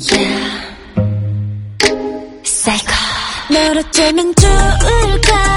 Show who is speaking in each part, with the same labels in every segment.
Speaker 1: Yeah. Psycho. 너로 쩌면 좋을까?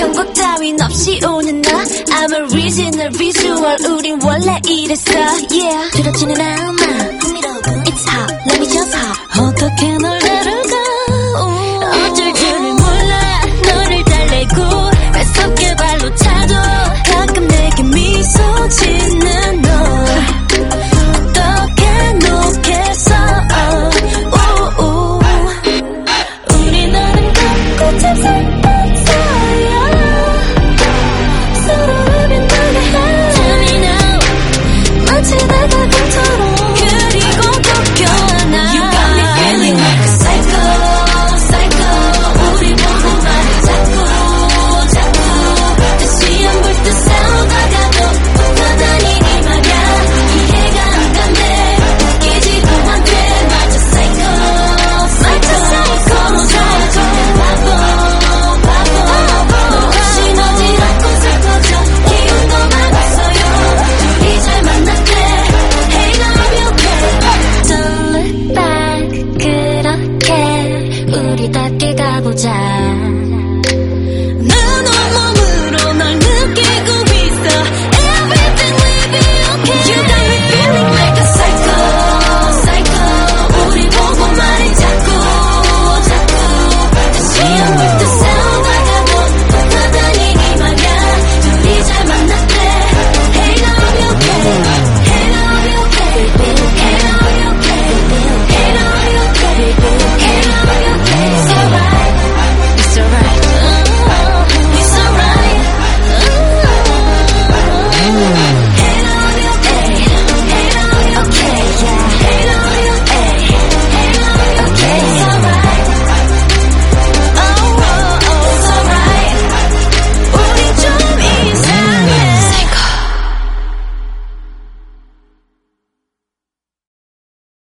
Speaker 1: 경고 따윈 없이 오는 나 I'm a original visual 우린 원래 이랬어 yeah 두렵지는 않아